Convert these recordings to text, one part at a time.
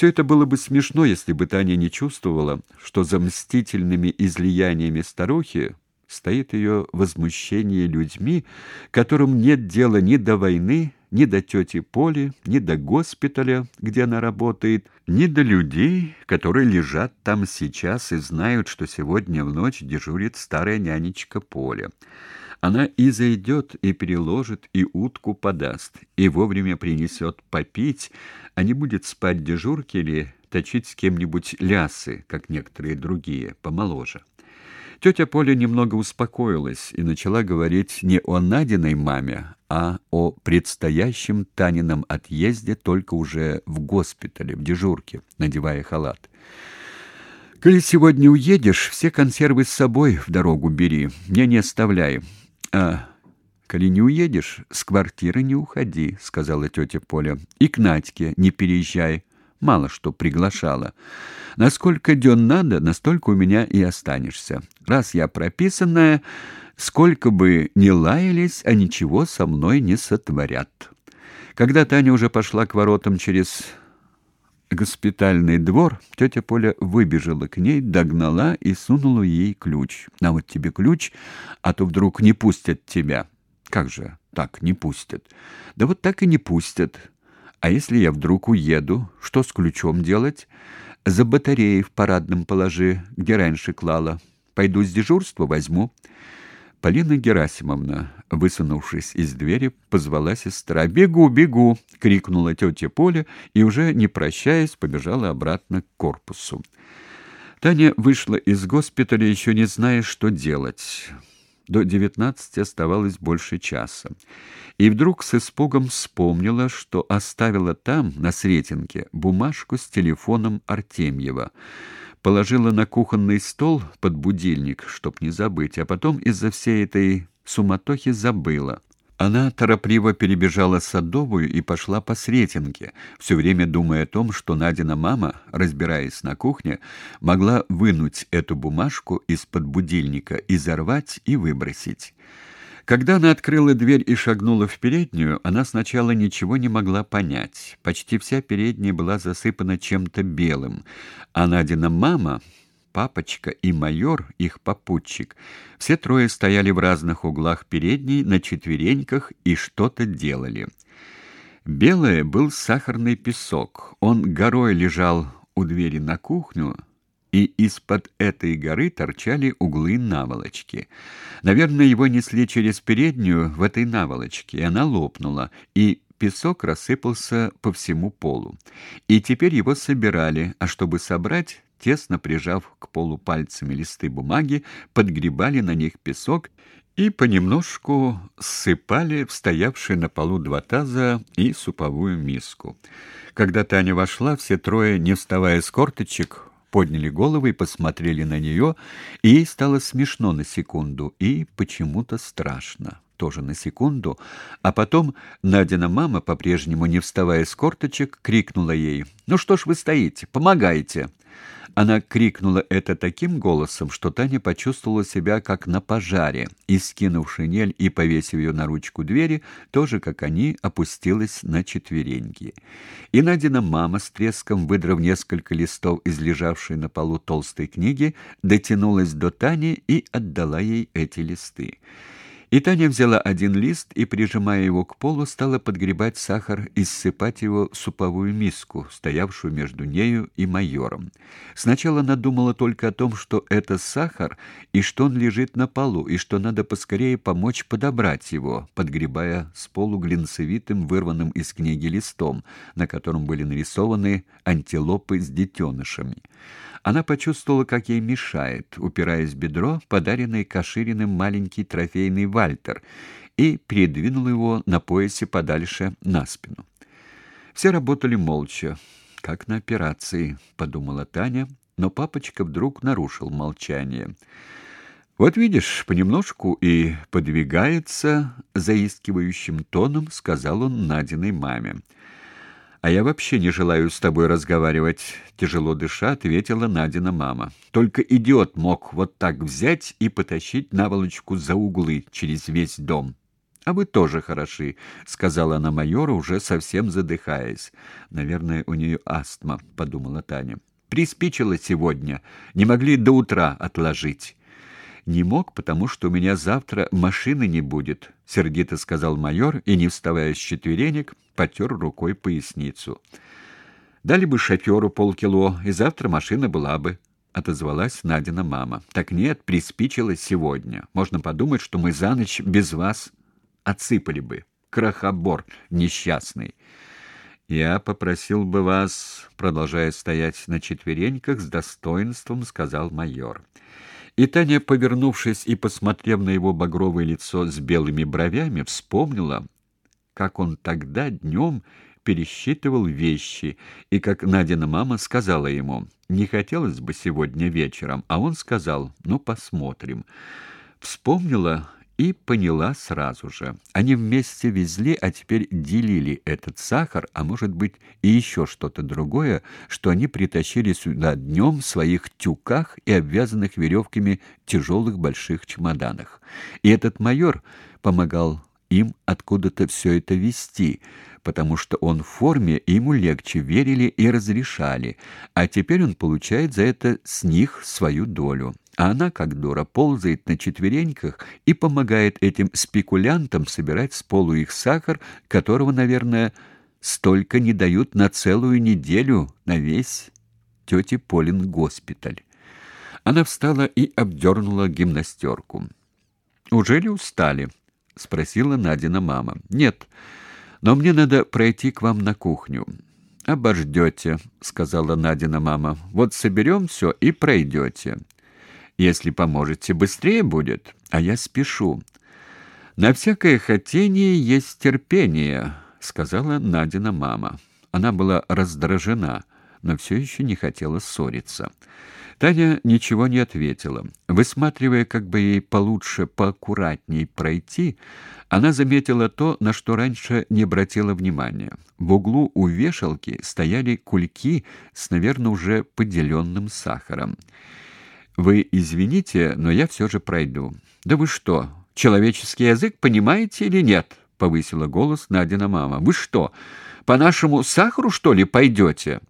Все это было бы смешно, если бы Таня не чувствовала, что за мстительными излияниями старухи стоит ее возмущение людьми, которым нет дела ни до войны, ни до тети Поли, ни до госпиталя, где она работает, ни до людей, которые лежат там сейчас и знают, что сегодня в ночь дежурит старая нянечка Поля. Она и зайдет, и переложит, и утку подаст, и вовремя принесет попить, а не будет спать дежурки или точить с кем-нибудь лясы, как некоторые другие, помоложе. Тетя Поля немного успокоилась и начала говорить не о Надиной маме, а о предстоящем Танином отъезде только уже в госпитале, в дежурке, надевая халат. «Коли сегодня уедешь, все консервы с собой в дорогу бери, мне не оставляй. А коли не уедешь, с квартиры не уходи», — сказала тетя Поля. «И к Надьке не переезжай, мало что приглашала. Насколько дён надо, настолько у меня и останешься. Раз я прописанная, сколько бы ни лаялись, а ничего со мной не сотворят. Когда Таня уже пошла к воротам через госпитальный двор, тетя Поля выбежала к ней, догнала и сунула ей ключ. «На вот тебе ключ, а то вдруг не пустят тебя». «Как же так не пустят?» «Да вот так и не пустят. А если я вдруг уеду, что с ключом делать? За батареей в парадном положи, где раньше клала. Пойду с дежурства возьму. Полина Герасимовна, высунувшись из двери, позвала сестра. "Бегу, бегу", крикнула тетя Поля и уже не прощаясь побежала обратно к корпусу. Таня вышла из госпиталя, еще не зная, что делать. До девятнадцати оставалось больше часа. И вдруг с испугом вспомнила, что оставила там, на Сретенке, бумажку с телефоном Артемьева. Положила на кухонный стол под будильник, чтоб не забыть, а потом из-за всей этой суматохи забыла. Она торопливо перебежала Садовую и пошла по Сретенке, все время думая о том, что Надина мама, разбираясь на кухне, могла вынуть эту бумажку из-под будильника, изорвать и выбросить. Когда она открыла дверь и шагнула в переднюю, она сначала ничего не могла понять. Почти вся передняя была засыпана чем-то белым, а Надина мама папочка и майор, их попутчик, все трое стояли в разных углах передней на четвереньках и что-то делали. Белое был сахарный песок. Он горой лежал у двери на кухню, и из-под этой горы торчали углы наволочки. Наверное, его несли через переднюю в этой наволочке, и она лопнула, и песок рассыпался по всему полу. И теперь его собирали, а чтобы собрать, тесно прижав к полу пальцами листы бумаги, подгребали на них песок и понемножку ссыпали в стоявшие на полу два таза и суповую миску. Когда Таня вошла, все трое, не вставая с корточек, подняли головы и посмотрели на нее, и ей стало смешно на секунду и почему-то страшно тоже на секунду, а потом Надина мама, по-прежнему не вставая с корточек, крикнула ей: "Ну что ж вы стоите? Помогайте!" Она крикнула это таким голосом, что Таня почувствовала себя как на пожаре, и, скинув шинель и повесив ее на ручку двери, тоже, как они, опустилась на четвереньки. И Надина мама, с треском выдрав несколько листов из лежавшей на полу толстой книги, дотянулась до Тани и отдала ей эти листы. И Таня взяла один лист и, прижимая его к полу, стала подгребать сахар и ссыпать его в суповую миску, стоявшую между нею и майором. Сначала она думала только о том, что это сахар и что он лежит на полу, и что надо поскорее помочь подобрать его, подгребая с полу глинцевитым, вырванным из книги листом, на котором были нарисованы антилопы с детенышами. Она почувствовала, как ей мешает, упираясь бедро, подаренный Кашириным маленький трофейный вальтер, и передвинула его на поясе подальше на спину. Все работали молча, как на операции, подумала Таня, но папочка вдруг нарушил молчание. Вот видишь, понемножку и подвигается заискивающим тоном, сказал он Надиной маме. А я вообще не желаю с тобой разговаривать, тяжело дыша, ответила Надина мама. Только идиот мог вот так взять и потащить наволочку за углы через весь дом. А вы тоже хороши, сказала она майору, уже совсем задыхаясь. Наверное, у нее астма, подумала Таня. Приспичило сегодня, не могли до утра отложить. Не мог, потому что у меня завтра машины не будет, сердито сказал майор и, не вставая с четверенек, потер рукой поясницу. Дали бы шоферу полкило, и завтра машина была бы, отозвалась Надина мама. Так нет, приспичило сегодня. Можно подумать, что мы за ночь без вас отсыпали бы. Крохобор несчастный. Я попросил бы вас, продолжая стоять на четвереньках, с достоинством сказал майор. И Таня, повернувшись и посмотрев на его багровое лицо с белыми бровями, вспомнила, как он тогда днем пересчитывал вещи, и как Надина мама сказала ему: "Не хотелось бы сегодня вечером", а он сказал: "Ну посмотрим". Вспомнила и поняла сразу же. Они вместе везли, а теперь делили этот сахар, а может быть, и еще что-то другое, что они притащили сюда днем в своих тюках и обвязанных веревками тяжелых больших чемоданах. И этот майор помогал им откуда-то все это вести, потому что он в форме, и ему легче верили и разрешали, а теперь он получает за это с них свою долю. А она, как дура, ползает на четвереньках и помогает этим спекулянтам собирать с полу их сахар, которого, наверное, столько не дают на целую неделю, на весь тете Полин госпиталь. Она встала и обдернула гимнастерку. «Ужели устали?» — спросила Надина мама. «Нет, но мне надо пройти к вам на кухню». «Обождете», — сказала Надина мама. «Вот соберем все и пройдете. Если поможете, быстрее будет, а я спешу». «На всякое хотение есть терпение», — сказала Надина мама. Она была раздражена, но все еще не хотела ссориться. Таня ничего не ответила. Высматривая, как бы ей получше, поаккуратней пройти, она заметила то, на что раньше не обратила внимания. В углу у вешалки стояли кульки с, наверное, уже поделенным сахаром. «Вы извините, но я все же пройду». «Да вы что, человеческий язык понимаете или нет?» — повысила голос Надина мама. «Вы что, по нашему сахару, что ли, пойдете?»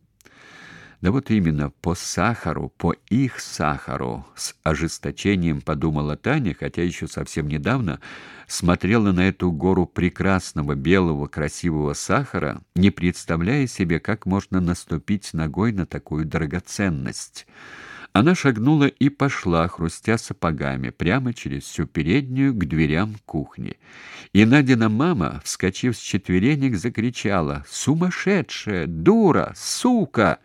Да вот именно по сахару, по их сахару, с ожесточением подумала Таня, хотя еще совсем недавно смотрела на эту гору прекрасного белого красивого сахара, не представляя себе, как можно наступить ногой на такую драгоценность. Она шагнула и пошла, хрустя сапогами, прямо через всю переднюю к дверям кухни. И Надина мама, вскочив с четверенек, закричала «Сумасшедшая! Дура! Сука!»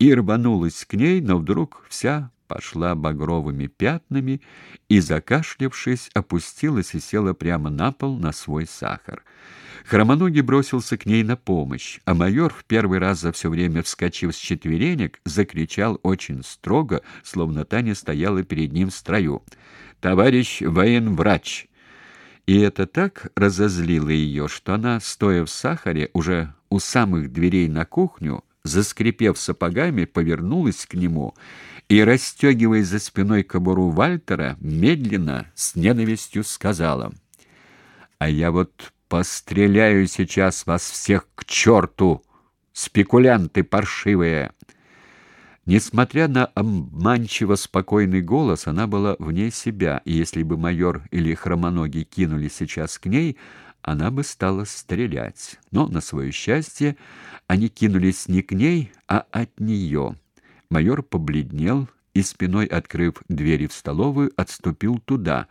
и рванулась к ней, но вдруг вся пошла багровыми пятнами и, закашлявшись, опустилась и села прямо на пол на свой сахар. Хромоногий бросился к ней на помощь, а майор, в первый раз за все время вскочив с четверенек, закричал очень строго, словно Таня стояла перед ним в строю. «Товарищ военврач!» И это так разозлило ее, что она, стоя в сахаре, уже у самых дверей на кухню, заскрипев сапогами, повернулась к нему и, расстегивая за спиной кобуру Вальтера, медленно, с ненавистью сказала, «А я вот постреляю сейчас вас всех к черту, спекулянты паршивые!» Несмотря на обманчиво спокойный голос, она была вне себя, и если бы майор или хромоногий кинулись сейчас к ней, она бы стала стрелять. Но, на свое счастье, они кинулись не к ней, а от нее. Майор побледнел и, спиной открыв двери в столовую, отступил туда,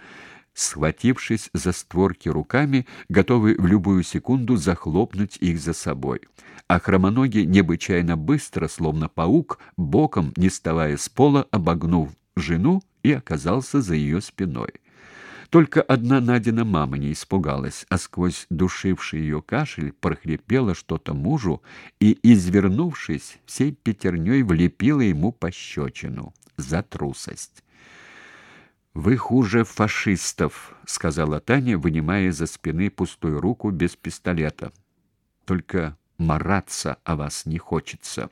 схватившись за створки руками, готовый в любую секунду захлопнуть их за собой. А хромоногий необычайно быстро, словно паук, боком, не вставая с пола, обогнув жену и оказался за ее спиной. Только одна Надина мама не испугалась, а сквозь душивший ее кашель прохрипела что-то мужу и, извернувшись, всей пятерней влепила ему пощечину за трусость. «Вы хуже фашистов», — сказала Таня, вынимая из-за спины пустую руку без пистолета. «Только мараться о вас не хочется»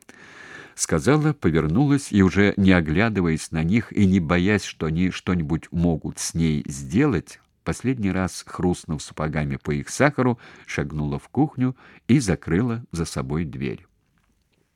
сказала, повернулась и уже не оглядываясь на них и не боясь, что они что-нибудь могут с ней сделать, последний раз хрустнув сапогами по их сахару, шагнула в кухню и закрыла за собой дверь.